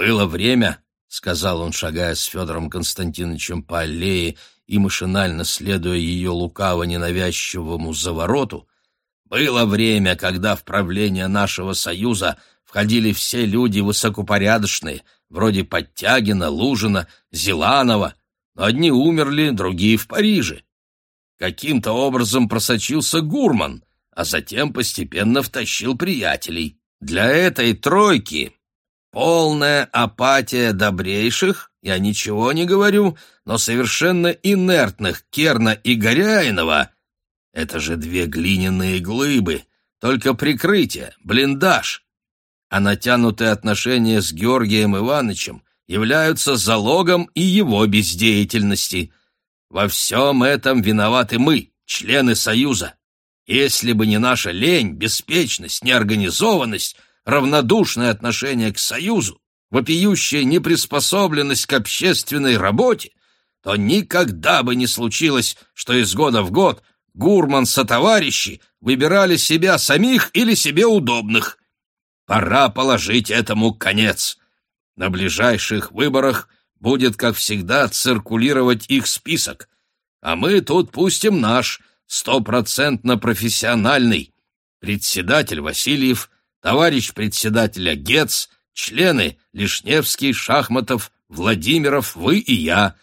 «Было время», — сказал он, шагая с Федором Константиновичем по аллее и машинально следуя ее лукаво-ненавязчивому завороту, «было время, когда в правление нашего союза входили все люди высокопорядочные, вроде Подтягина, Лужина, Зеланова, но одни умерли, другие в Париже. Каким-то образом просочился Гурман, а затем постепенно втащил приятелей. Для этой тройки полная апатия добрейших, я ничего не говорю, но совершенно инертных Керна и Горяинова — это же две глиняные глыбы, только прикрытие, блиндаж. А натянутые отношения с Георгием Ивановичем являются залогом и его бездеятельности. Во всем этом виноваты мы, члены Союза. Если бы не наша лень, беспечность, неорганизованность, равнодушное отношение к Союзу, вопиющая неприспособленность к общественной работе, то никогда бы не случилось, что из года в год Гурман сотоварищи выбирали себя самих или себе удобных. Пора положить этому конец. На ближайших выборах будет, как всегда, циркулировать их список, а мы тут пустим наш, стопроцентно профессиональный. Председатель Васильев, товарищ председателя Гец, члены Лишневский, Шахматов, Владимиров, вы и я.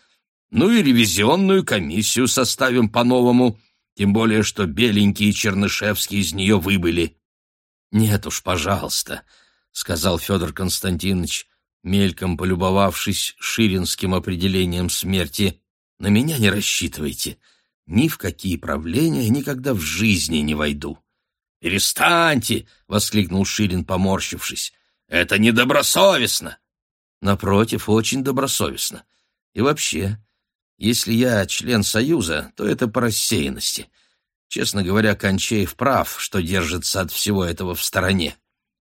Ну и ревизионную комиссию составим по-новому, тем более что Беленький и Чернышевский из нее выбыли. — Нет уж, пожалуйста, — сказал Федор Константинович, мельком полюбовавшись ширинским определением смерти. — На меня не рассчитывайте. — ни в какие правления никогда в жизни не войду. «Перестаньте!» — воскликнул Ширин, поморщившись. «Это недобросовестно!» «Напротив, очень добросовестно. И вообще, если я член Союза, то это по рассеянности. Честно говоря, Кончеев прав, что держится от всего этого в стороне».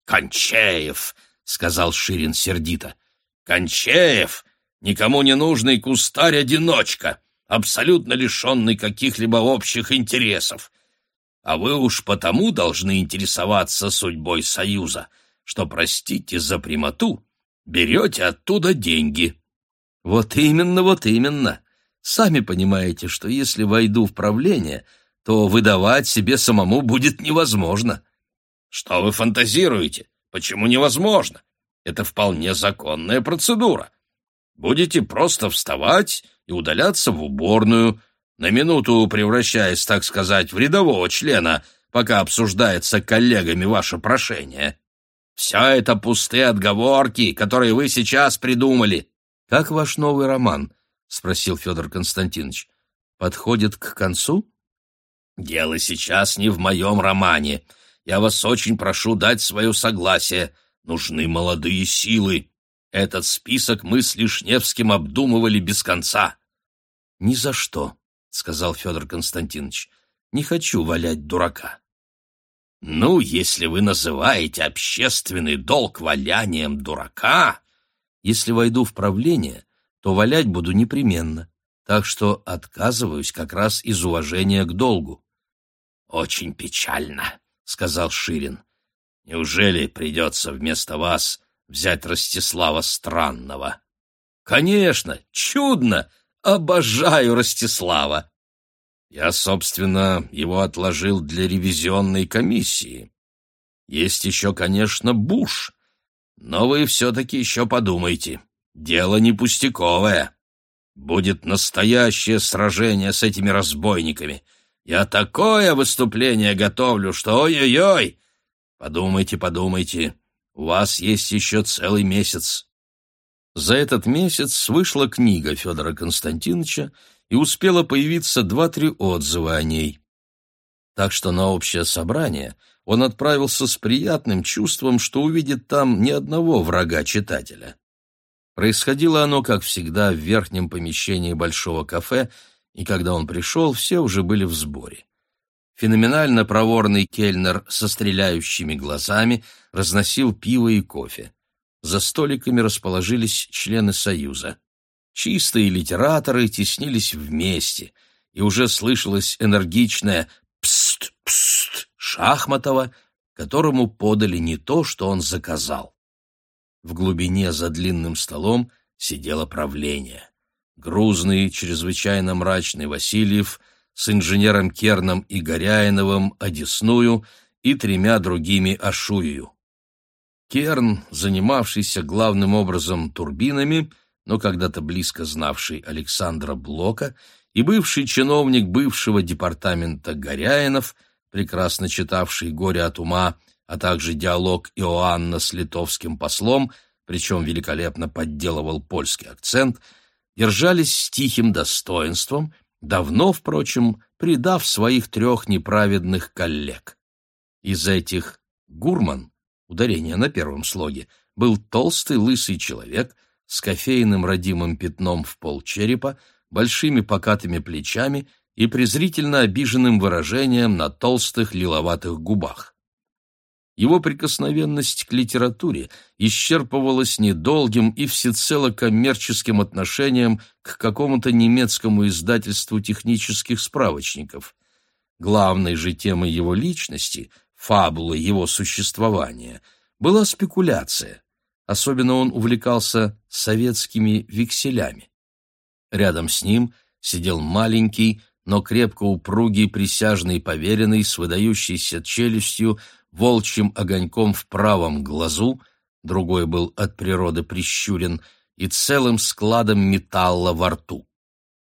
«Кончеев!» — сказал Ширин сердито. «Кончеев! Никому не нужный кустарь-одиночка!» абсолютно лишенный каких-либо общих интересов. А вы уж потому должны интересоваться судьбой Союза, что, простите за прямоту, берете оттуда деньги. Вот именно, вот именно. Сами понимаете, что если войду в правление, то выдавать себе самому будет невозможно. Что вы фантазируете? Почему невозможно? Это вполне законная процедура. Будете просто вставать и удаляться в уборную, на минуту превращаясь, так сказать, в рядового члена, пока обсуждается коллегами ваше прошение. Все это пустые отговорки, которые вы сейчас придумали. — Как ваш новый роман? — спросил Федор Константинович. — Подходит к концу? — Дело сейчас не в моем романе. Я вас очень прошу дать свое согласие. Нужны молодые силы. Этот список мы с Лишневским обдумывали без конца. — Ни за что, — сказал Федор Константинович. — Не хочу валять дурака. — Ну, если вы называете общественный долг валянием дурака... Если войду в правление, то валять буду непременно, так что отказываюсь как раз из уважения к долгу. — Очень печально, — сказал Ширин. — Неужели придется вместо вас взять Ростислава Странного? — Конечно, чудно! Обожаю Ростислава. Я, собственно, его отложил для ревизионной комиссии. Есть еще, конечно, Буш, но вы все-таки еще подумайте. Дело не пустяковое. Будет настоящее сражение с этими разбойниками. Я такое выступление готовлю, что ой-ой-ой! Подумайте, подумайте. У вас есть еще целый месяц. За этот месяц вышла книга Федора Константиновича и успело появиться два-три отзыва о ней. Так что на общее собрание он отправился с приятным чувством, что увидит там ни одного врага читателя. Происходило оно, как всегда, в верхнем помещении большого кафе, и когда он пришел, все уже были в сборе. Феноменально проворный кельнер со стреляющими глазами разносил пиво и кофе. За столиками расположились члены Союза. Чистые литераторы теснились вместе, и уже слышалось энергичное «пст-пст» Шахматова, которому подали не то, что он заказал. В глубине за длинным столом сидело правление. Грузный, чрезвычайно мрачный Васильев с инженером Керном и Горяиновым одесную и тремя другими Ашуею. Керн, занимавшийся главным образом турбинами, но когда-то близко знавший Александра Блока, и бывший чиновник бывшего департамента Горяинов, прекрасно читавший «Горе от ума», а также диалог Иоанна с литовским послом, причем великолепно подделывал польский акцент, держались с тихим достоинством, давно, впрочем, предав своих трех неправедных коллег. Из этих Гурман, ударение на первом слоге, был толстый лысый человек с кофейным родимым пятном в пол черепа, большими покатыми плечами и презрительно обиженным выражением на толстых лиловатых губах. Его прикосновенность к литературе исчерпывалась недолгим и всецело коммерческим отношением к какому-то немецкому издательству технических справочников. Главной же темой его личности — фабулы его существования, была спекуляция. Особенно он увлекался советскими векселями. Рядом с ним сидел маленький, но крепко упругий присяжный поверенный с выдающейся челюстью, волчьим огоньком в правом глазу, другой был от природы прищурен, и целым складом металла во рту.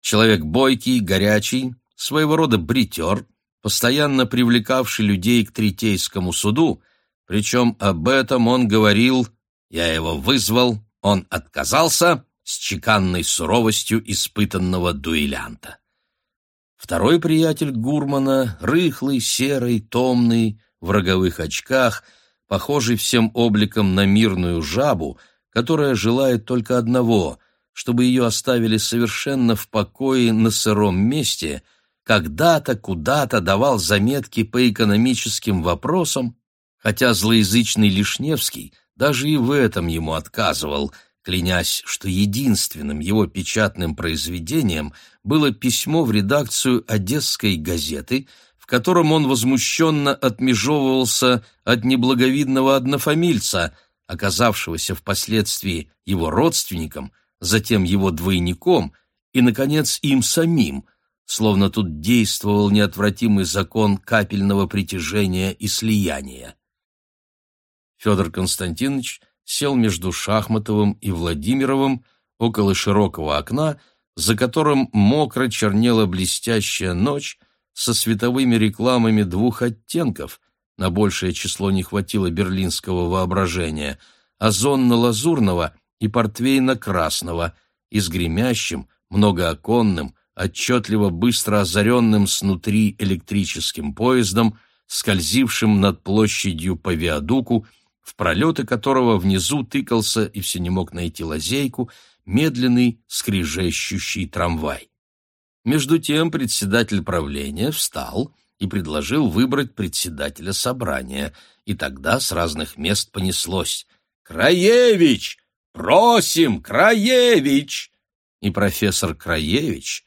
Человек бойкий, горячий, своего рода бритер, постоянно привлекавший людей к Третейскому суду, причем об этом он говорил «я его вызвал, он отказался» с чеканной суровостью испытанного дуэлянта. Второй приятель Гурмана, рыхлый, серый, томный, в роговых очках, похожий всем обликом на мирную жабу, которая желает только одного — чтобы ее оставили совершенно в покое на сыром месте — когда-то куда-то давал заметки по экономическим вопросам, хотя злоязычный Лишневский даже и в этом ему отказывал, клянясь, что единственным его печатным произведением было письмо в редакцию Одесской газеты, в котором он возмущенно отмежевывался от неблаговидного однофамильца, оказавшегося впоследствии его родственником, затем его двойником и, наконец, им самим – словно тут действовал неотвратимый закон капельного притяжения и слияния. Федор Константинович сел между Шахматовым и Владимировым около широкого окна, за которым мокро чернела блестящая ночь со световыми рекламами двух оттенков, на большее число не хватило берлинского воображения, озонно-лазурного и портвейно-красного, и с гремящим, многооконным, отчетливо быстро озаренным снутри электрическим поездом, скользившим над площадью по виадуку, в пролеты которого внизу тыкался и все не мог найти лазейку медленный скрижещущий трамвай. Между тем председатель правления встал и предложил выбрать председателя собрания, и тогда с разных мест понеслось «Краевич! Просим, Краевич!» И профессор Краевич,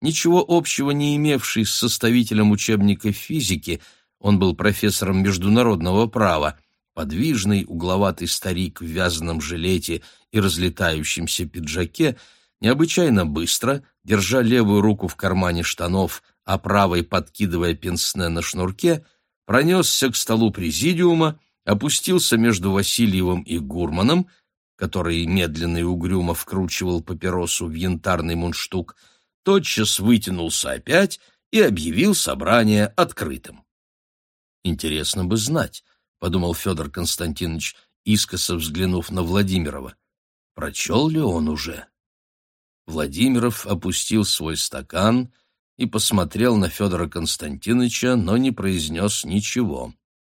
ничего общего не имевший с составителем учебника физики, он был профессором международного права, подвижный, угловатый старик в вязаном жилете и разлетающемся пиджаке, необычайно быстро, держа левую руку в кармане штанов, а правой подкидывая пенсне на шнурке, пронесся к столу президиума, опустился между Васильевым и Гурманом, который медленно и угрюмо вкручивал папиросу в янтарный мундштук, тотчас вытянулся опять и объявил собрание открытым. «Интересно бы знать», — подумал Федор Константинович, искоса взглянув на Владимирова. «Прочел ли он уже?» Владимиров опустил свой стакан и посмотрел на Федора Константиновича, но не произнес ничего.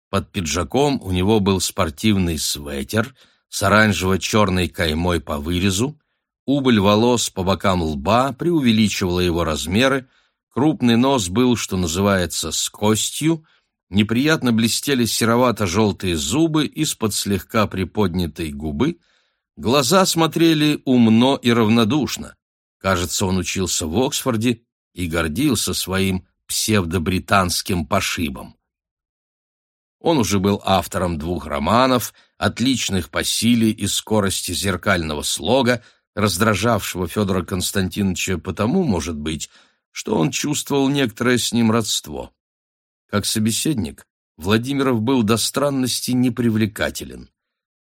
Под пиджаком у него был спортивный свитер с оранжево-черной каймой по вырезу, Убыль волос по бокам лба преувеличивала его размеры, крупный нос был, что называется, с костью, неприятно блестели серовато-желтые зубы из-под слегка приподнятой губы, глаза смотрели умно и равнодушно. Кажется, он учился в Оксфорде и гордился своим псевдобританским пошибом. Он уже был автором двух романов, отличных по силе и скорости зеркального слога, раздражавшего Федора Константиновича потому, может быть, что он чувствовал некоторое с ним родство. Как собеседник Владимиров был до странности непривлекателен.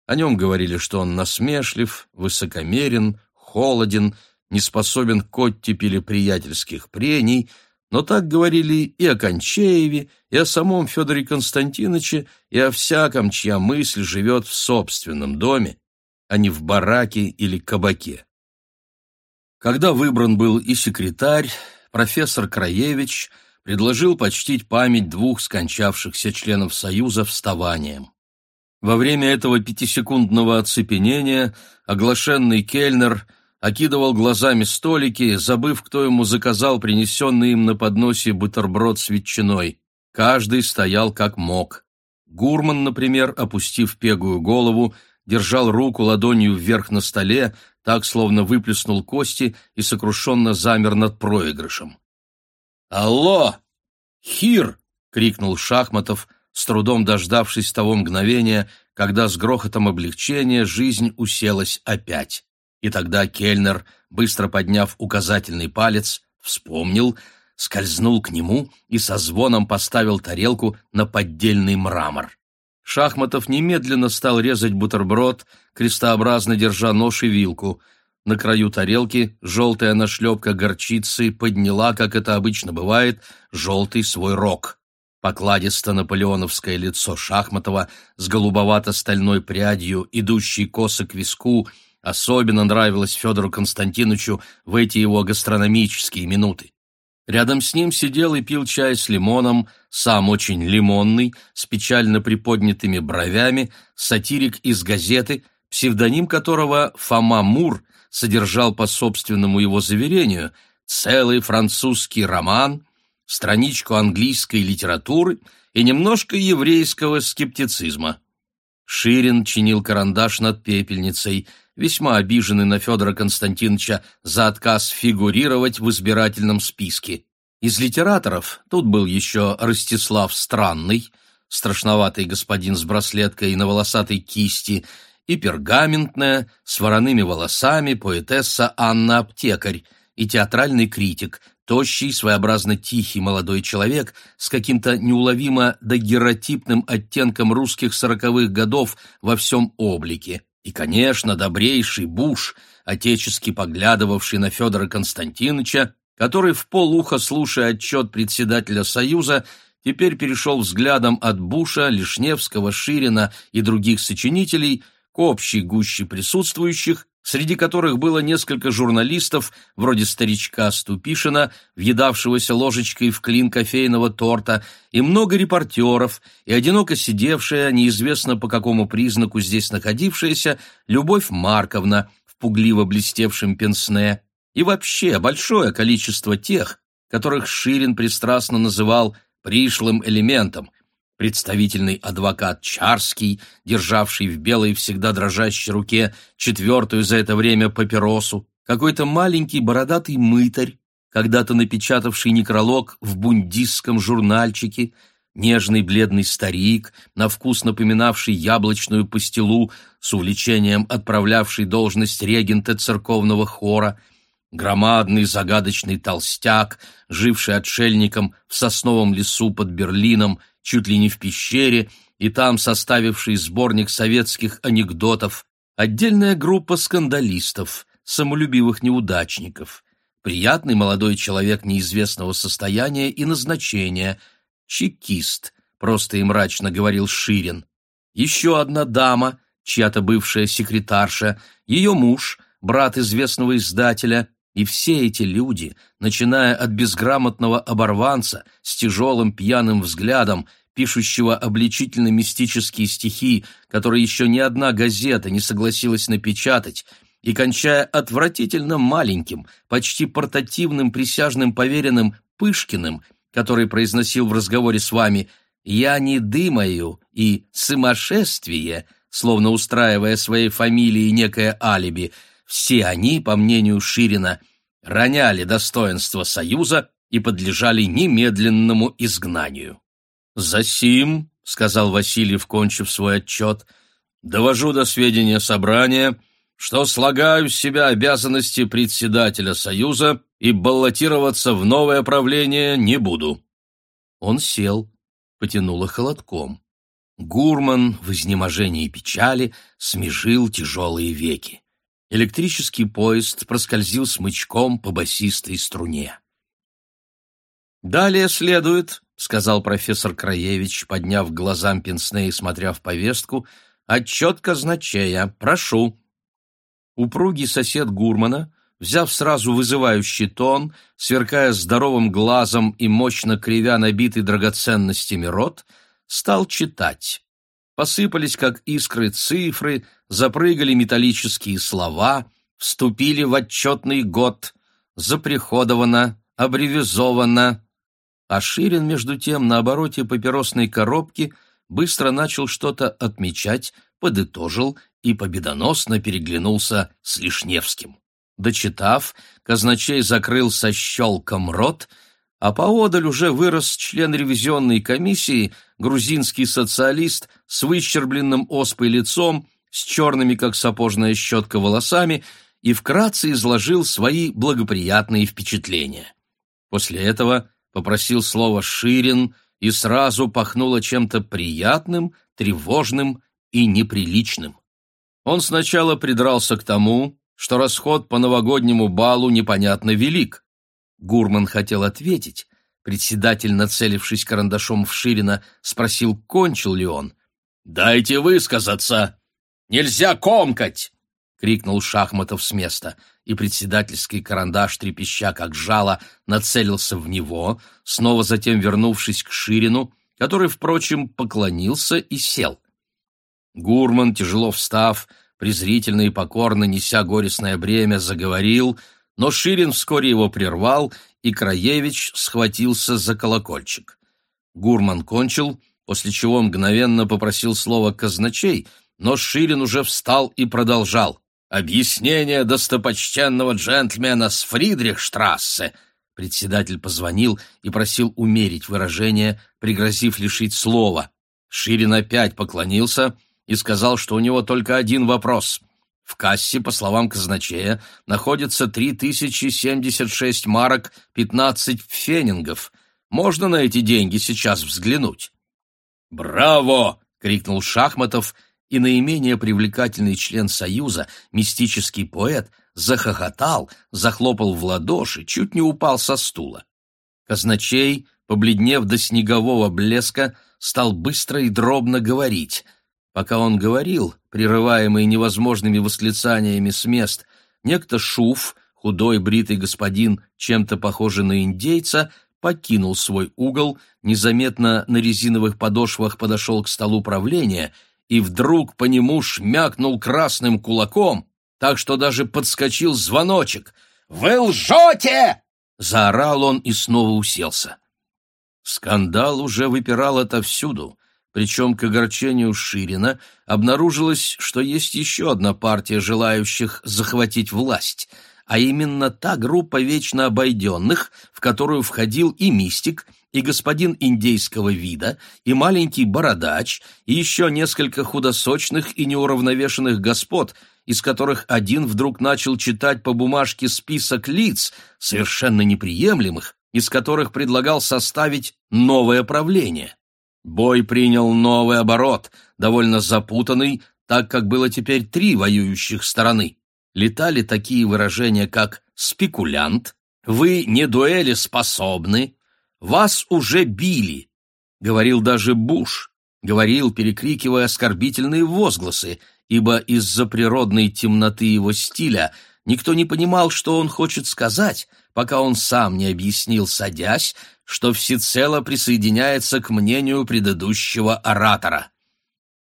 О нем говорили, что он насмешлив, высокомерен, холоден, не способен к оттепели приятельских прений — но так говорили и о Кончееве, и о самом Федоре Константиновиче, и о всяком, чья мысль живет в собственном доме, а не в бараке или кабаке. Когда выбран был и секретарь, профессор Краевич предложил почтить память двух скончавшихся членов Союза вставанием. Во время этого пятисекундного оцепенения оглашенный кельнер – окидывал глазами столики, забыв, кто ему заказал принесенный им на подносе бутерброд с ветчиной. Каждый стоял как мог. Гурман, например, опустив пегую голову, держал руку ладонью вверх на столе, так, словно выплеснул кости и сокрушенно замер над проигрышем. «Алло! Хир!» — крикнул Шахматов, с трудом дождавшись того мгновения, когда с грохотом облегчения жизнь уселась опять. И тогда Кельнер, быстро подняв указательный палец, вспомнил, скользнул к нему и со звоном поставил тарелку на поддельный мрамор. Шахматов немедленно стал резать бутерброд, крестообразно держа нож и вилку. На краю тарелки желтая нашлепка горчицы подняла, как это обычно бывает, желтый свой рог. Покладисто-наполеоновское лицо Шахматова с голубовато-стальной прядью, идущей косо к виску — особенно нравилось Федору Константиновичу в эти его гастрономические минуты. Рядом с ним сидел и пил чай с лимоном, сам очень лимонный, с печально приподнятыми бровями, сатирик из газеты, псевдоним которого Фома Мур содержал по собственному его заверению целый французский роман, страничку английской литературы и немножко еврейского скептицизма. Ширин чинил карандаш над пепельницей – весьма обиженный на Федора Константиновича за отказ фигурировать в избирательном списке. Из литераторов тут был еще Ростислав Странный, страшноватый господин с браслеткой на волосатой кисти, и пергаментная, с вороными волосами, поэтесса Анна Аптекарь, и театральный критик, тощий, своеобразно тихий молодой человек с каким-то неуловимо дагеротипным оттенком русских сороковых годов во всем облике. И, конечно, добрейший Буш, отечески поглядывавший на Федора Константиновича, который в полуха, слушая отчет председателя Союза, теперь перешел взглядом от Буша, Лишневского, Ширина и других сочинителей к общей гуще присутствующих среди которых было несколько журналистов, вроде старичка Ступишина, въедавшегося ложечкой в клин кофейного торта, и много репортеров, и одиноко сидевшая, неизвестно по какому признаку здесь находившаяся, Любовь Марковна в пугливо блестевшем пенсне, и вообще большое количество тех, которых Ширин пристрастно называл «пришлым элементом», представительный адвокат Чарский, державший в белой всегда дрожащей руке четвертую за это время папиросу, какой-то маленький бородатый мытарь, когда-то напечатавший некролог в бундистском журнальчике, нежный бледный старик, на вкус напоминавший яблочную пастилу, с увлечением отправлявший должность регента церковного хора, громадный загадочный толстяк, живший отшельником в сосновом лесу под Берлином чуть ли не в пещере, и там составивший сборник советских анекдотов, отдельная группа скандалистов, самолюбивых неудачников, приятный молодой человек неизвестного состояния и назначения, чекист, просто и мрачно говорил Ширин, еще одна дама, чья-то бывшая секретарша, ее муж, брат известного издателя, и все эти люди, начиная от безграмотного оборванца с тяжелым пьяным взглядом, пишущего обличительно-мистические стихи, которые еще ни одна газета не согласилась напечатать, и кончая отвратительно маленьким, почти портативным присяжным поверенным Пышкиным, который произносил в разговоре с вами «Я не дымаю» и «Сумасшествие», словно устраивая своей фамилии некое алиби – все они, по мнению Ширина, роняли достоинство Союза и подлежали немедленному изгнанию. Засим, сказал Васильев, кончив свой отчет, — «довожу до сведения собрания, что слагаю с себя обязанности председателя Союза и баллотироваться в новое правление не буду». Он сел, потянуло холодком. Гурман в изнеможении печали смежил тяжелые веки. Электрический поезд проскользил смычком по басистой струне. «Далее следует», — сказал профессор Краевич, подняв глазам пенсне и смотря в повестку, — «отчет казначея. Прошу». Упругий сосед Гурмана, взяв сразу вызывающий тон, сверкая здоровым глазом и мощно кривя набитый драгоценностями рот, — стал читать. Посыпались, как искры, цифры, запрыгали металлические слова, вступили в отчетный год, заприходовано, абревизовано. А Ширин, между тем, на обороте папиросной коробки быстро начал что-то отмечать, подытожил и победоносно переглянулся с Лишневским. Дочитав, казначей закрыл со щелком рот — а поодаль уже вырос член ревизионной комиссии, грузинский социалист с выщербленным оспой лицом, с черными, как сапожная щетка, волосами, и вкратце изложил свои благоприятные впечатления. После этого попросил слово Ширин и сразу пахнуло чем-то приятным, тревожным и неприличным. Он сначала придрался к тому, что расход по новогоднему балу непонятно велик, Гурман хотел ответить. Председатель, нацелившись карандашом в Ширина, спросил, кончил ли он. «Дайте высказаться! Нельзя комкать!» — крикнул Шахматов с места, и председательский карандаш, трепеща как жало, нацелился в него, снова затем вернувшись к Ширину, который, впрочем, поклонился и сел. Гурман, тяжело встав, презрительно и покорно неся горестное бремя, заговорил — но Ширин вскоре его прервал, и Краевич схватился за колокольчик. Гурман кончил, после чего мгновенно попросил слова казначей, но Ширин уже встал и продолжал. «Объяснение достопочтенного джентльмена с Фридрихштрассе!» Председатель позвонил и просил умерить выражение, пригрозив лишить слова. Ширин опять поклонился и сказал, что у него только один вопрос. В кассе, по словам казначея, находится 3076 марок 15 фенингов. Можно на эти деньги сейчас взглянуть? «Браво!» — крикнул Шахматов, и наименее привлекательный член Союза, мистический поэт, захохотал, захлопал в ладоши, чуть не упал со стула. Казначей, побледнев до снегового блеска, стал быстро и дробно говорить — Пока он говорил, прерываемый невозможными восклицаниями с мест, некто Шуф, худой бритый господин, чем-то похожий на индейца, покинул свой угол, незаметно на резиновых подошвах подошел к столу правления и вдруг по нему шмякнул красным кулаком, так что даже подскочил звоночек. «Вы лжете!» — заорал он и снова уселся. Скандал уже выпирал отовсюду причем к огорчению Ширина обнаружилось, что есть еще одна партия желающих захватить власть, а именно та группа вечно обойденных, в которую входил и мистик, и господин индейского вида, и маленький бородач, и еще несколько худосочных и неуравновешенных господ, из которых один вдруг начал читать по бумажке список лиц, совершенно неприемлемых, из которых предлагал составить новое правление. Бой принял новый оборот, довольно запутанный, так как было теперь три воюющих стороны. Летали такие выражения, как «спекулянт», «вы не дуэли способны», «вас уже били», говорил даже Буш, говорил, перекрикивая оскорбительные возгласы, ибо из-за природной темноты его стиля никто не понимал, что он хочет сказать, пока он сам не объяснил, садясь, что всецело присоединяется к мнению предыдущего оратора.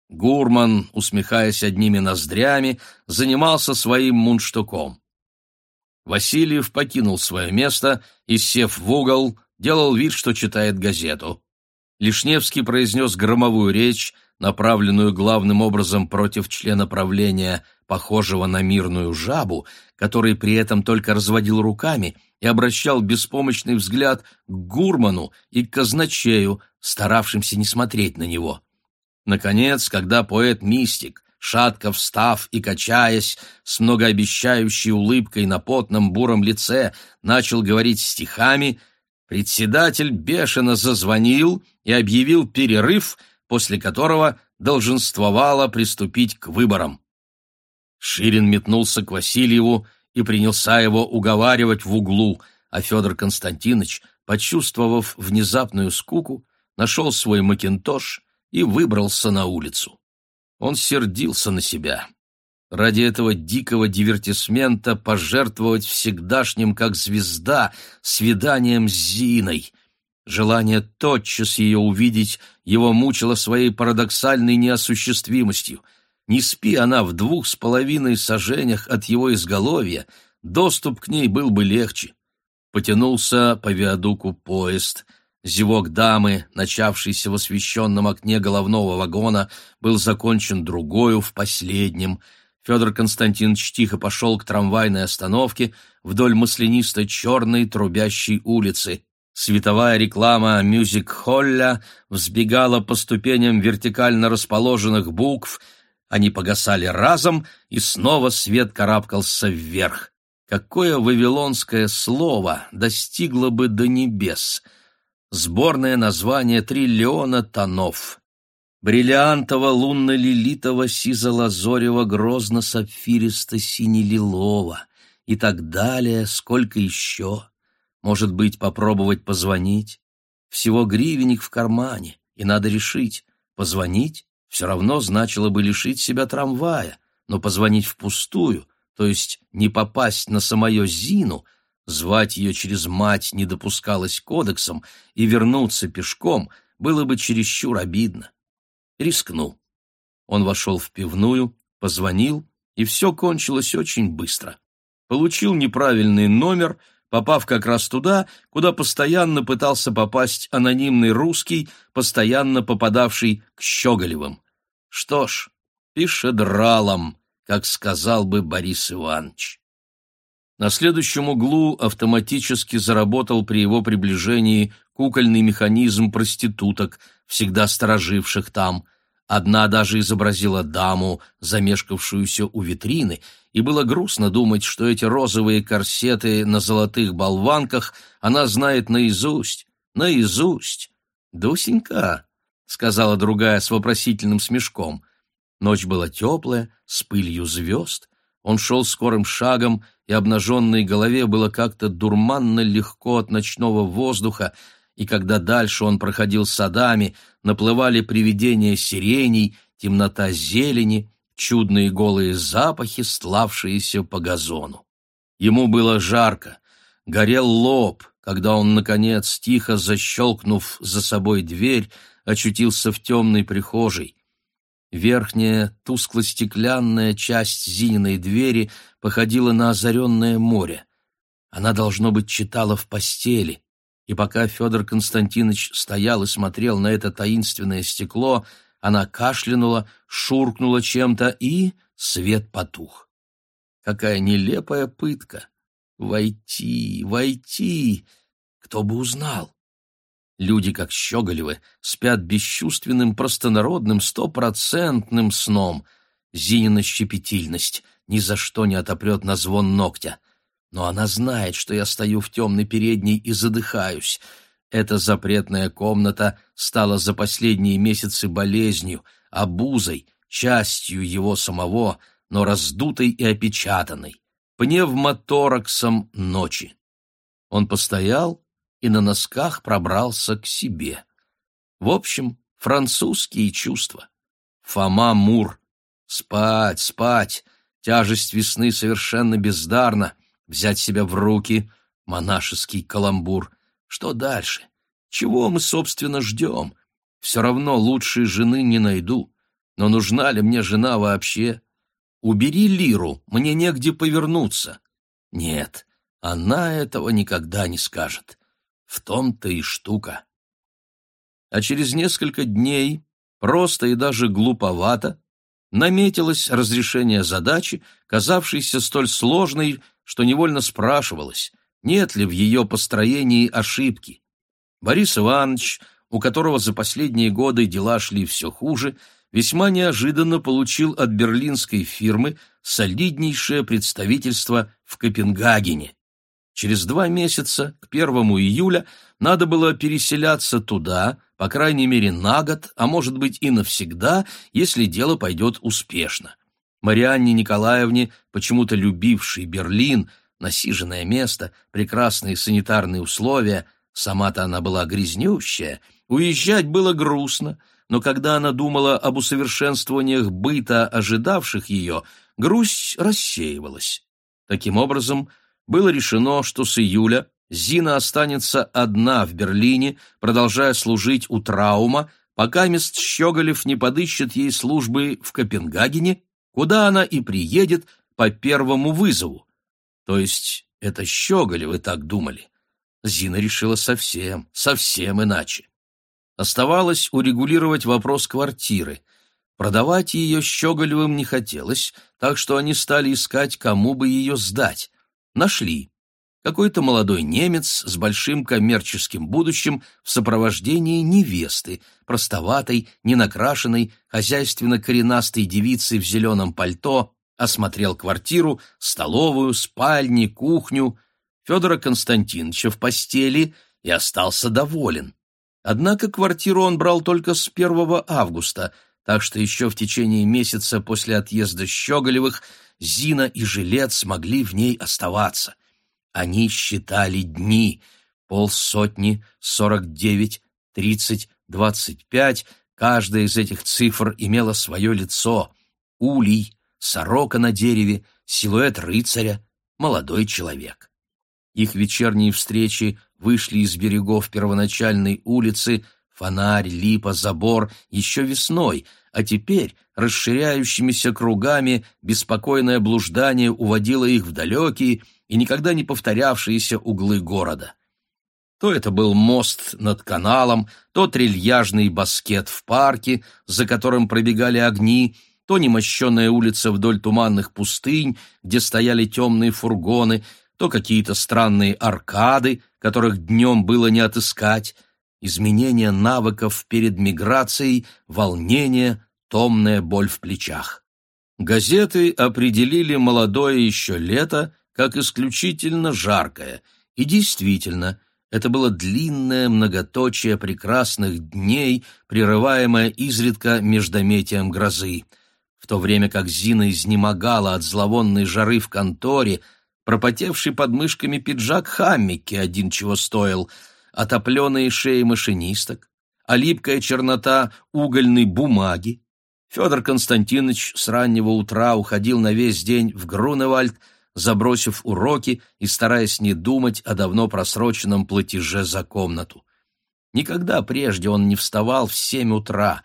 Гурман, усмехаясь одними ноздрями, занимался своим мундштуком. Васильев покинул свое место и, сев в угол, делал вид, что читает газету. Лишневский произнес громовую речь, направленную главным образом против члена правления, похожего на мирную жабу, который при этом только разводил руками и обращал беспомощный взгляд к Гурману и к казначею, старавшимся не смотреть на него. Наконец, когда поэт-мистик, шатко встав и качаясь, с многообещающей улыбкой на потном буром лице, начал говорить стихами, председатель бешено зазвонил и объявил перерыв, после которого долженствовало приступить к выборам. Ширин метнулся к Васильеву и принялся его уговаривать в углу, а Федор Константинович, почувствовав внезапную скуку, нашел свой макинтош и выбрался на улицу. Он сердился на себя. Ради этого дикого дивертисмента пожертвовать всегдашним, как звезда, свиданием с Зиной. Желание тотчас ее увидеть его мучило своей парадоксальной неосуществимостью. Не спи она в двух с половиной сажениях от его изголовья, доступ к ней был бы легче. Потянулся по виадуку поезд. Зевок дамы, начавшийся в освещенном окне головного вагона, был закончен другою в последнем. Федор Константинович тихо пошел к трамвайной остановке вдоль маслянисто-черной трубящей улицы. Световая реклама мюзик-холля взбегала по ступеням вертикально расположенных букв, они погасали разом, и снова свет карабкался вверх. Какое вавилонское слово достигло бы до небес! Сборное название триллиона тонов. Бриллиантово, лунно-лилитово, сизо-лазорево, грозно-сапфиристо-сине-лилово и так далее, сколько еще. Может быть, попробовать позвонить? Всего гривенник в кармане, и надо решить, позвонить все равно значило бы лишить себя трамвая, но позвонить впустую, то есть не попасть на самое Зину, звать ее через мать не допускалось кодексом, и вернуться пешком было бы чересчур обидно. Рискнул. Он вошел в пивную, позвонил, и все кончилось очень быстро. Получил неправильный номер — попав как раз туда, куда постоянно пытался попасть анонимный русский, постоянно попадавший к Щеголевым. Что ж, пишедралом, как сказал бы Борис Иванович. На следующем углу автоматически заработал при его приближении кукольный механизм проституток, всегда стороживших там. Одна даже изобразила даму, замешкавшуюся у витрины, и было грустно думать, что эти розовые корсеты на золотых болванках она знает наизусть, наизусть. «Дусенька», — сказала другая с вопросительным смешком. Ночь была теплая, с пылью звезд. Он шел скорым шагом, и обнаженной голове было как-то дурманно легко от ночного воздуха, и когда дальше он проходил садами, наплывали привидения сиреней, темнота зелени, чудные голые запахи, славшиеся по газону. Ему было жарко, горел лоб, когда он, наконец, тихо защелкнув за собой дверь, очутился в темной прихожей. Верхняя, тускло-стеклянная часть Зининой двери походила на озаренное море. Она, должно быть, читала в постели, и пока Федор Константинович стоял и смотрел на это таинственное стекло, она кашлянула, шуркнула чем-то, и свет потух. Какая нелепая пытка! Войти, войти! Кто бы узнал? Люди, как Щеголевы, спят бесчувственным, простонародным, стопроцентным сном. Зинина щепетильность ни за что не отопрет на звон ногтя. Но она знает, что я стою в темной передней и задыхаюсь — эта запретная комната стала за последние месяцы болезнью, обузой, частью его самого, но раздутой и опечатанной, пневмотораксом ночи. Он постоял и на носках пробрался к себе. В общем, французские чувства. Фома Мур. Спать, спать. Тяжесть весны совершенно бездарна. Взять себя в руки. Монашеский каламбур. Что дальше? Чего мы, собственно, ждем? Все равно лучшей жены не найду. Но нужна ли мне жена вообще? Убери Лиру, мне негде повернуться. Нет, она этого никогда не скажет. В том-то и штука. А через несколько дней, просто и даже глуповато, наметилось разрешение задачи, казавшейся столь сложной, что невольно спрашивалось, нет ли в ее построении ошибки. Борис Иванович, у которого за последние годы дела шли все хуже, весьма неожиданно получил от берлинской фирмы солиднейшее представительство в Копенгагене. Через два месяца, к первому июля, надо было переселяться туда, по крайней мере на год, а может быть и навсегда, если дело пойдет успешно. Марианне Николаевне, почему-то любившей Берлин, насиженное место, прекрасные санитарные условия, сама-то она была грязнющая, уезжать было грустно, но когда она думала об усовершенствованиях быта, ожидавших ее, грусть рассеивалась. Таким образом, было решено, что с июля Зина останется одна в Берлине, продолжая служить у Траума, пока мест Щеголев не подыщет ей службы в Копенгагене, куда она и приедет по первому вызову. То есть это Щеголевы так думали. Зина решила совсем, совсем иначе. Оставалось урегулировать вопрос квартиры. Продавать ее Щеголевым не хотелось, так что они стали искать, кому бы ее сдать. Нашли. Какой-то молодой немец с большим коммерческим будущим в сопровождении невесты, простоватой, ненакрашенной, хозяйственно-коренастой девицы в зеленом пальто, осмотрел квартиру, столовую, спальни, кухню, Федора Константиновича в постели и остался доволен. Однако квартиру он брал только с 1 августа, так что еще в течение месяца после отъезда Щеголевых Зина и Жилец могли в ней оставаться. Они считали дни — полсотни, сорок девять, тридцать, двадцать пять. Каждая из этих цифр имела свое лицо. Улей, сорока на дереве, силуэт рыцаря, молодой человек. Их вечерние встречи вышли из берегов первоначальной улицы, фонарь, липа, забор, еще весной, а теперь расширяющимися кругами беспокойное блуждание уводило их в далекие и никогда не повторявшиеся углы города. То это был мост над каналом, то трильяжный баскет в парке, за которым пробегали огни, то немощенная улица вдоль туманных пустынь, где стояли темные фургоны, то какие-то странные аркады, которых днем было не отыскать, изменение навыков перед миграцией, волнение, томная боль в плечах. Газеты определили молодое еще лето как исключительно жаркое, и действительно, это было длинное многоточие прекрасных дней, прерываемое изредка междометием грозы. В то время как Зина изнемогала от зловонной жары в конторе, пропотевший под мышками пиджак Хаммики один чего стоил, отопленные шеи машинисток, а липкая чернота угольной бумаги. Федор Константинович с раннего утра уходил на весь день в Груневальд, забросив уроки и стараясь не думать о давно просроченном платеже за комнату. Никогда прежде он не вставал в семь утра.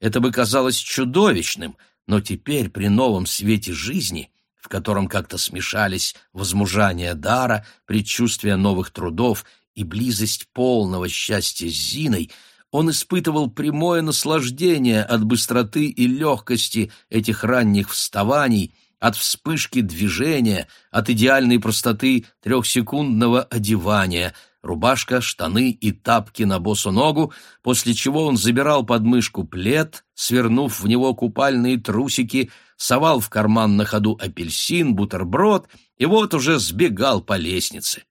Это бы казалось чудовищным, но теперь при новом свете жизни, в котором как-то смешались возмужание дара, предчувствие новых трудов и близость полного счастья с Зиной, он испытывал прямое наслаждение от быстроты и легкости этих ранних вставаний — от вспышки движения, от идеальной простоты трехсекундного одевания, рубашка, штаны и тапки на босу ногу, после чего он забирал под мышку плед, свернув в него купальные трусики, совал в карман на ходу апельсин, бутерброд и вот уже сбегал по лестнице.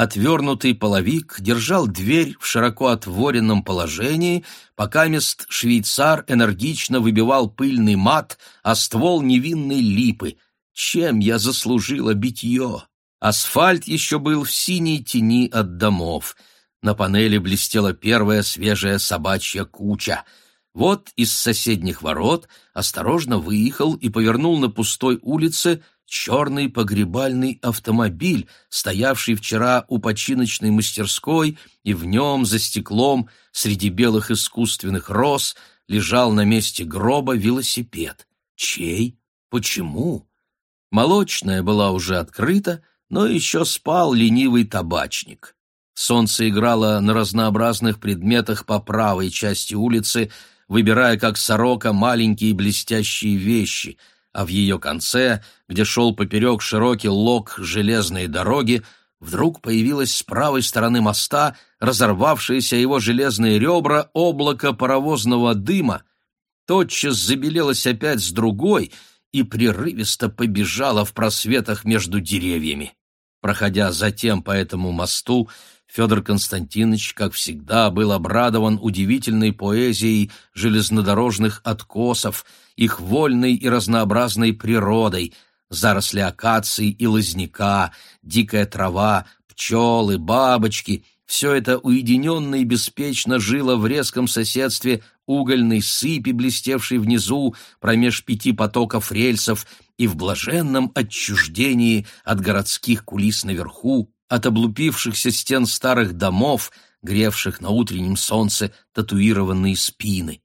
Отвернутый половик держал дверь в широко отворенном положении, пока мест швейцар энергично выбивал пыльный мат, а ствол невинной липы. Чем я заслужила битье? Асфальт еще был в синей тени от домов. На панели блестела первая свежая собачья куча. Вот из соседних ворот осторожно выехал и повернул на пустой улице черный погребальный автомобиль, стоявший вчера у починочной мастерской, и в нем за стеклом среди белых искусственных роз лежал на месте гроба велосипед. Чей? Почему? Молочная была уже открыта, но еще спал ленивый табачник. Солнце играло на разнообразных предметах по правой части улицы, выбирая как сорока маленькие блестящие вещи — а в ее конце, где шел поперек широкий лог железной дороги, вдруг появилась с правой стороны моста разорвавшееся его железные ребра облако паровозного дыма, тотчас забелелось опять с другой и прерывисто побежало в просветах между деревьями. Проходя затем по этому мосту, Федор Константинович, как всегда, был обрадован удивительной поэзией железнодорожных откосов, их вольной и разнообразной природой, заросли акации и лозняка, дикая трава, пчелы, бабочки — все это уединенно и беспечно жило в резком соседстве угольной сыпи, блестевшей внизу, промеж пяти потоков рельсов, и в блаженном отчуждении от городских кулис наверху, от облупившихся стен старых домов, гревших на утреннем солнце татуированные спины.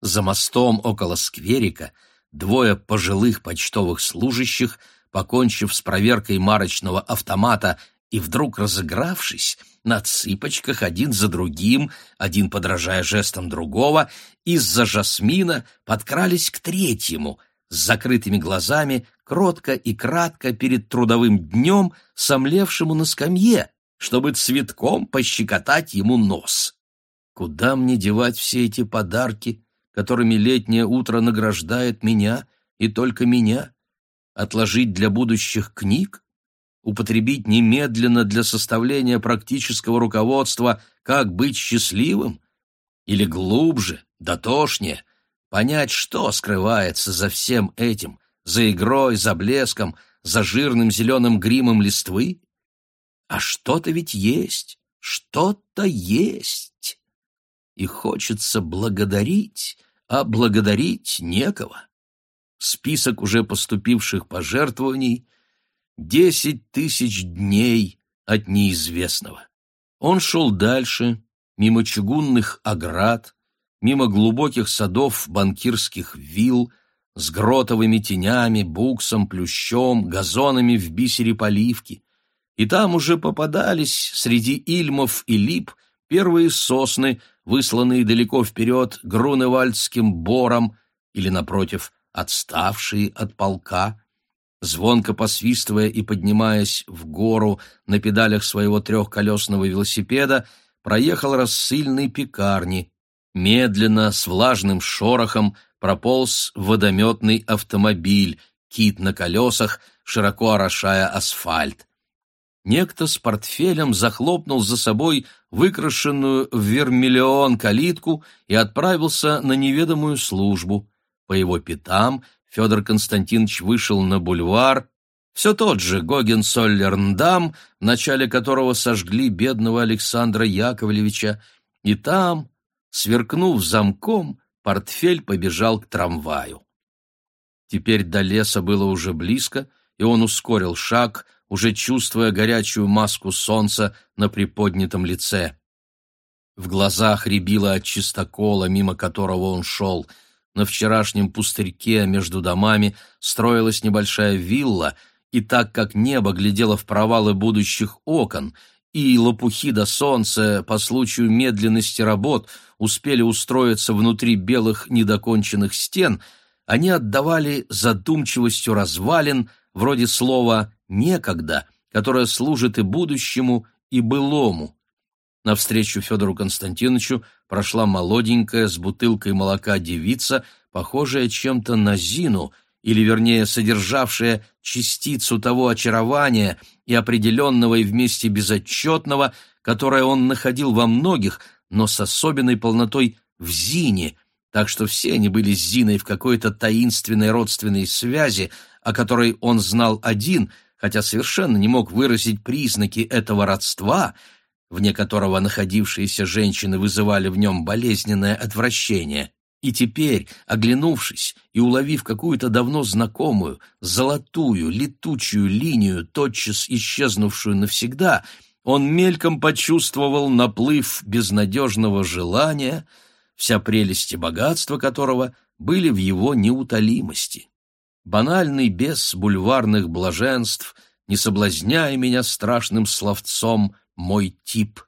За мостом около скверика двое пожилых почтовых служащих, покончив с проверкой марочного автомата и вдруг разыгравшись, на цыпочках один за другим, один подражая жестам другого, из-за жасмина подкрались к третьему, с закрытыми глазами, кротко и кратко перед трудовым днем, сомлевшему на скамье, чтобы цветком пощекотать ему нос. Куда мне девать все эти подарки, которыми летнее утро награждает меня и только меня? Отложить для будущих книг? употребить немедленно для составления практического руководства «Как быть счастливым?» Или глубже, дотошнее, понять, что скрывается за всем этим, за игрой, за блеском, за жирным зеленым гримом листвы? А что-то ведь есть, что-то есть. И хочется благодарить, а благодарить некого. Список уже поступивших пожертвований — Десять тысяч дней от неизвестного. Он шел дальше, мимо чугунных оград, мимо глубоких садов банкирских вилл, с гротовыми тенями, буксом, плющом, газонами в бисере поливки. И там уже попадались среди ильмов и лип первые сосны, высланные далеко вперед груневальдским бором или, напротив, отставшие от полка. Звонко посвистывая и поднимаясь в гору на педалях своего трехколесного велосипеда, проехал рассыльной пекарни. Медленно, с влажным шорохом, прополз водометный автомобиль, кит на колесах, широко орошая асфальт. Некто с портфелем захлопнул за собой выкрашенную в вермиллион калитку и отправился на неведомую службу. По его пятам — Федор Константинович вышел на бульвар, все тот же Гогенсоллерндам, в начале которого сожгли бедного Александра Яковлевича, и там, сверкнув замком, портфель побежал к трамваю. Теперь до леса было уже близко, и он ускорил шаг, уже чувствуя горячую маску солнца на приподнятом лице. В глазах рябило от чистокола, мимо которого он шел — на вчерашнем пустырьке между домами строилась небольшая вилла, и так как небо глядело в провалы будущих окон, и лопухи до солнца по случаю медленности работ успели устроиться внутри белых недоконченных стен, они отдавали задумчивостью развалин, вроде слова «некогда», которое служит и будущему, и былому. Навстречу Федору Константиновичу прошла молоденькая с бутылкой молока девица, похожая чем-то на Зину, или, вернее, содержавшая частицу того очарования и определенного и вместе безотчетного, которое он находил во многих, но с особенной полнотой в Зине, так что все они были с Зиной в какой-то таинственной родственной связи, о которой он знал один, хотя совершенно не мог выразить признаки этого родства — вне которого находившиеся женщины вызывали в нем болезненное отвращение. И теперь, оглянувшись и уловив какую-то давно знакомую, золотую, летучую линию, тотчас исчезнувшую навсегда, он мельком почувствовал наплыв безнадежного желания, вся прелесть и богатство которого были в его неутолимости. Банальный бес бульварных блаженств, не соблазняя меня страшным словцом, мой тип.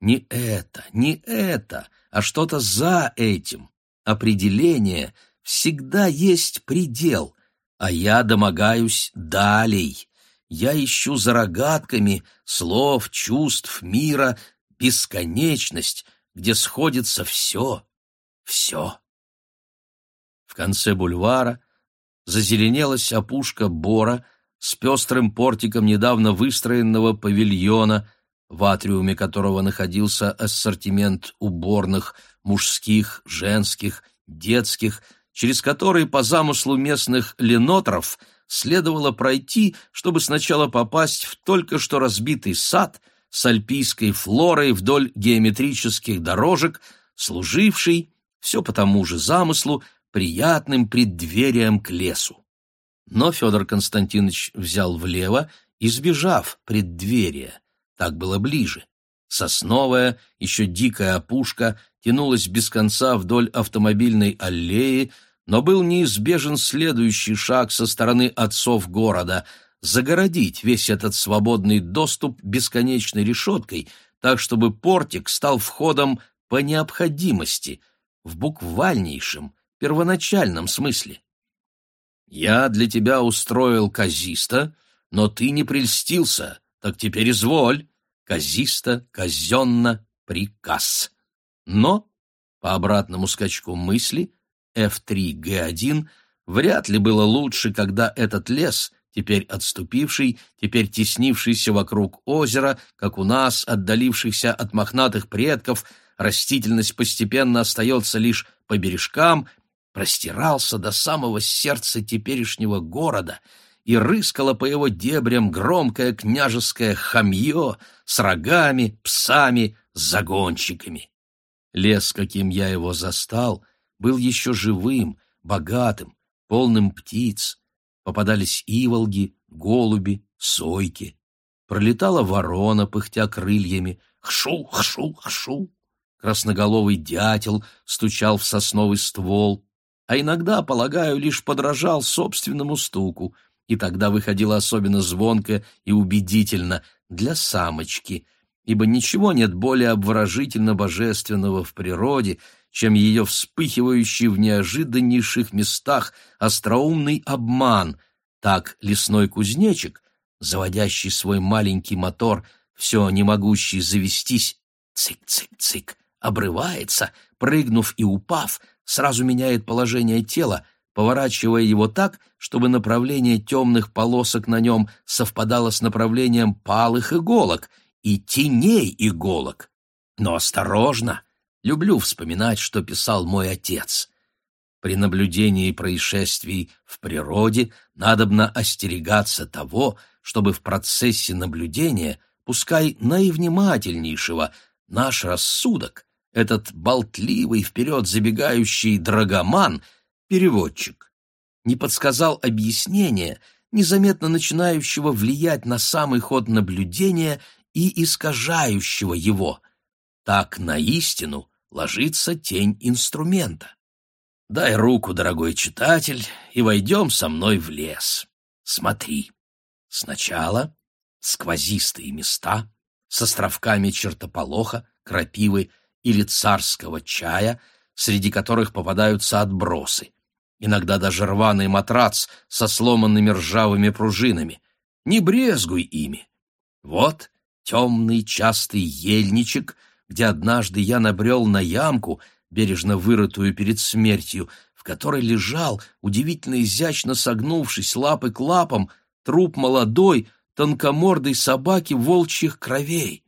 Не это, не это, а что-то за этим. Определение всегда есть предел, а я домогаюсь далей. Я ищу за рогатками слов, чувств, мира бесконечность, где сходится все, все. В конце бульвара зазеленелась опушка бора с пестрым портиком недавно выстроенного павильона, в атриуме которого находился ассортимент уборных, мужских, женских, детских, через который по замыслу местных ленотров следовало пройти, чтобы сначала попасть в только что разбитый сад с альпийской флорой вдоль геометрических дорожек, служивший, все по тому же замыслу, приятным преддверием к лесу. Но Федор Константинович взял влево, избежав преддверия. Так было ближе. Сосновая, еще дикая опушка тянулась без конца вдоль автомобильной аллеи, но был неизбежен следующий шаг со стороны отцов города — загородить весь этот свободный доступ бесконечной решеткой, так чтобы портик стал входом по необходимости, в буквальнейшем, первоначальном смысле. «Я для тебя устроил казиста, но ты не прельстился, так теперь изволь. Казиста, казенно, приказ». Но, по обратному скачку мысли, F3G1 вряд ли было лучше, когда этот лес, теперь отступивший, теперь теснившийся вокруг озера, как у нас, отдалившихся от мохнатых предков, растительность постепенно остается лишь по бережкам, простирался до самого сердца теперешнего города и рыскало по его дебрям громкое княжеское хамье с рогами, псами, загонщиками. Лес, каким я его застал, был еще живым, богатым, полным птиц. Попадались иволги, голуби, сойки. Пролетала ворона, пыхтя крыльями. Хшу, хшу, хшу. Красноголовый дятел стучал в сосновый ствол, а иногда, полагаю, лишь подражал собственному стуку, и тогда выходило особенно звонко и убедительно для самочки — ибо ничего нет более обворожительно божественного в природе, чем ее вспыхивающий в неожиданнейших местах остроумный обман. Так лесной кузнечик, заводящий свой маленький мотор, все не могущий завестись, цик-цик-цик, обрывается, прыгнув и упав, сразу меняет положение тела, поворачивая его так, чтобы направление темных полосок на нем совпадало с направлением палых иголок — и теней иголок. Но осторожно, люблю вспоминать, что писал мой отец. При наблюдении происшествий в природе надобно остерегаться того, чтобы в процессе наблюдения, пускай наивнимательнейшего, наш рассудок, этот болтливый вперед забегающий драгоман, переводчик, не подсказал объяснения, незаметно начинающего влиять на самый ход наблюдения и искажающего его. Так на истину ложится тень инструмента. Дай руку, дорогой читатель, и войдем со мной в лес. Смотри. Сначала сквозистые места с островками чертополоха, крапивы или царского чая, среди которых попадаются отбросы. Иногда даже рваный матрац со сломанными ржавыми пружинами. Не брезгуй ими. Вот темный частый ельничек, где однажды я набрел на ямку, бережно вырытую перед смертью, в которой лежал, удивительно изящно согнувшись лапы к лапам, труп молодой, тонкомордой собаки волчьих кровей.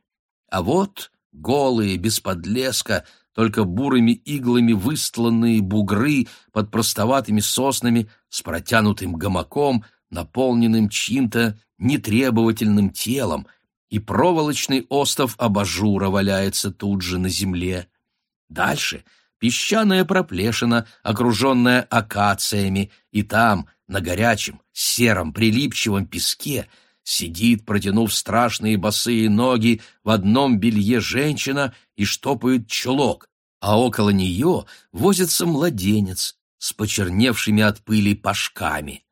А вот голые, без подлеска, только бурыми иглами выстланные бугры под простоватыми соснами с протянутым гамаком, наполненным чьим-то нетребовательным телом — и проволочный остов абажура валяется тут же на земле. Дальше песчаная проплешина, окруженная акациями, и там, на горячем, сером, прилипчивом песке, сидит, протянув страшные босые ноги, в одном белье женщина и штопает чулок, а около нее возится младенец с почерневшими от пыли пашками.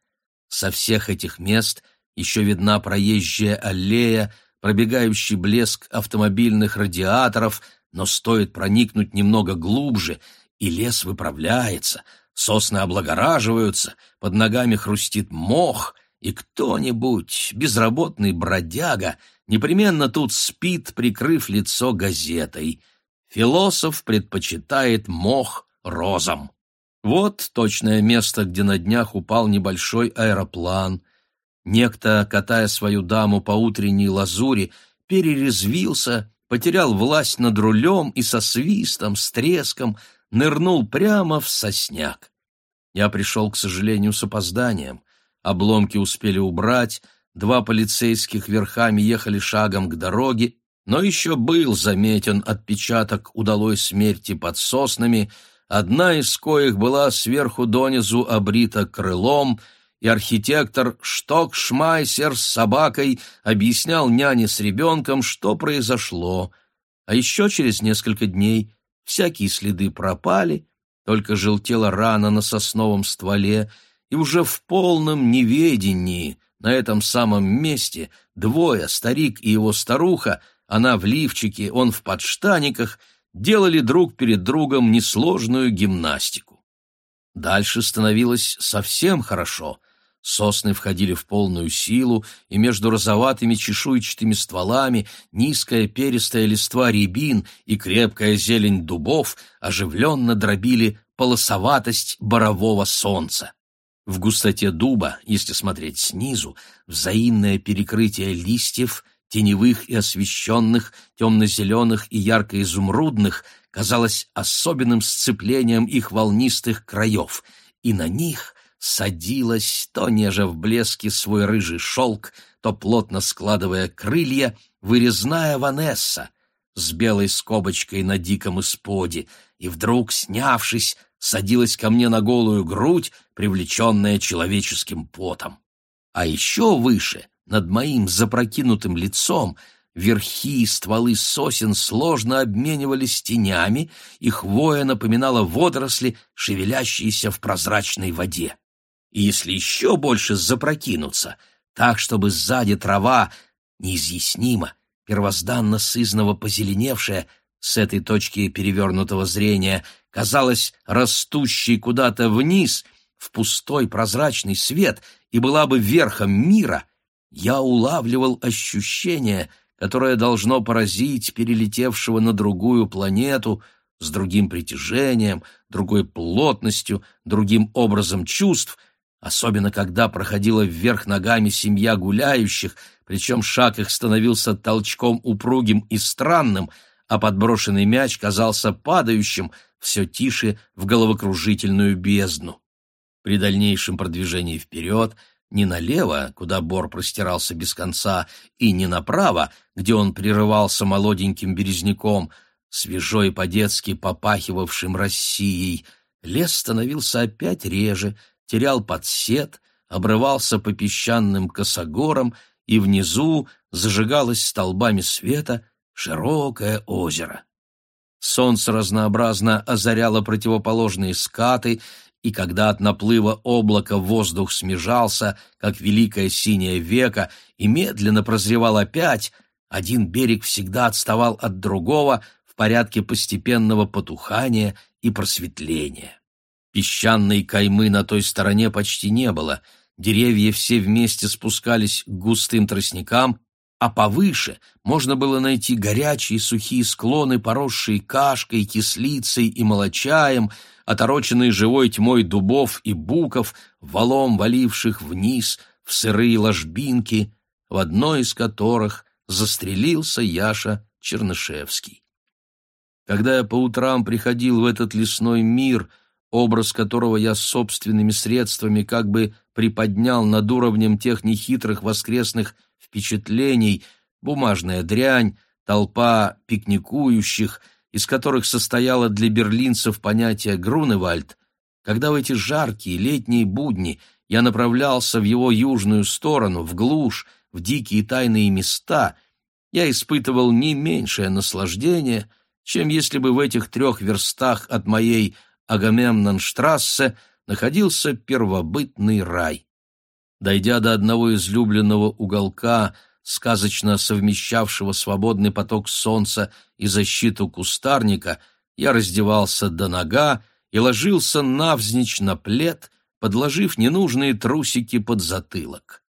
Со всех этих мест еще видна проезжая аллея, пробегающий блеск автомобильных радиаторов, но стоит проникнуть немного глубже, и лес выправляется, сосны облагораживаются, под ногами хрустит мох, и кто-нибудь, безработный бродяга, непременно тут спит, прикрыв лицо газетой. Философ предпочитает мох розам. Вот точное место, где на днях упал небольшой аэроплан. Некто, катая свою даму по утренней лазури, перерезвился, потерял власть над рулем и со свистом, с треском нырнул прямо в сосняк. Я пришел, к сожалению, с опозданием. Обломки успели убрать, два полицейских верхами ехали шагом к дороге, но еще был заметен отпечаток удалой смерти под соснами, одна из коих была сверху донизу обрита крылом, и архитектор Штокшмайсер с собакой объяснял няне с ребенком, что произошло. А еще через несколько дней всякие следы пропали, только желтела рана на сосновом стволе, и уже в полном неведении на этом самом месте двое, старик и его старуха, она в лифчике, он в подштаниках, делали друг перед другом несложную гимнастику. Дальше становилось совсем хорошо. Сосны входили в полную силу, и между розоватыми чешуйчатыми стволами низкая перистая листва рябин и крепкая зелень дубов оживленно дробили полосоватость борового солнца. В густоте дуба, если смотреть снизу, взаимное перекрытие листьев теневых и освещенных, темно-зеленых и ярко-изумрудных, казалось особенным сцеплением их волнистых краев, и на них садилась, то неже в блеске свой рыжий шелк, то плотно складывая крылья, вырезная Ванесса с белой скобочкой на диком исподе, и вдруг, снявшись, садилась ко мне на голую грудь, привлеченная человеческим потом. А еще выше, над моим запрокинутым лицом верхи и стволы сосен сложно обменивались тенями, и хвоя напоминала водоросли, шевелящиеся в прозрачной воде. И если еще больше запрокинуться, так, чтобы сзади трава, неизъяснимо, первозданно сызново позеленевшая, с этой точки перевернутого зрения, казалась растущей куда-то вниз, в пустой прозрачный свет, и была бы верхом мира — я улавливал ощущение, которое должно поразить перелетевшего на другую планету с другим притяжением, другой плотностью, другим образом чувств, особенно когда проходила вверх ногами семья гуляющих, причем шаг их становился толчком упругим и странным, а подброшенный мяч казался падающим все тише в головокружительную бездну. При дальнейшем продвижении вперед — не налево, куда бор простирался без конца, и не направо, где он прерывался молоденьким березняком, свежо и по-детски попахивавшим Россией. Лес становился опять реже, терял подсет, обрывался по песчаным косогорам, и внизу зажигалось столбами света широкое озеро. Солнце разнообразно озаряло противоположные скаты, и когда от наплыва облака воздух смежался, как великое синее веко, и медленно прозревал опять, один берег всегда отставал от другого в порядке постепенного потухания и просветления. Песчаной каймы на той стороне почти не было, деревья все вместе спускались к густым тростникам, а повыше можно было найти горячие сухие склоны, поросшие кашкой, кислицей и молочаем, отороченные живой тьмой дубов и буков, валом валивших вниз в сырые ложбинки, в одной из которых застрелился Яша Чернышевский. Когда я по утрам приходил в этот лесной мир, образ которого я собственными средствами как бы приподнял над уровнем тех нехитрых воскресных впечатлений, бумажная дрянь, толпа пикникующих — из которых состояло для берлинцев понятие «Груневальд», когда в эти жаркие летние будни я направлялся в его южную сторону, в глушь, в дикие тайные места, я испытывал не меньшее наслаждение, чем если бы в этих трех верстах от моей Агамемнонштрассе находился первобытный рай. Дойдя до одного излюбленного уголка, сказочно совмещавшего свободный поток солнца и защиту кустарника, я раздевался до нога и ложился навзничь на плед, подложив ненужные трусики под затылок.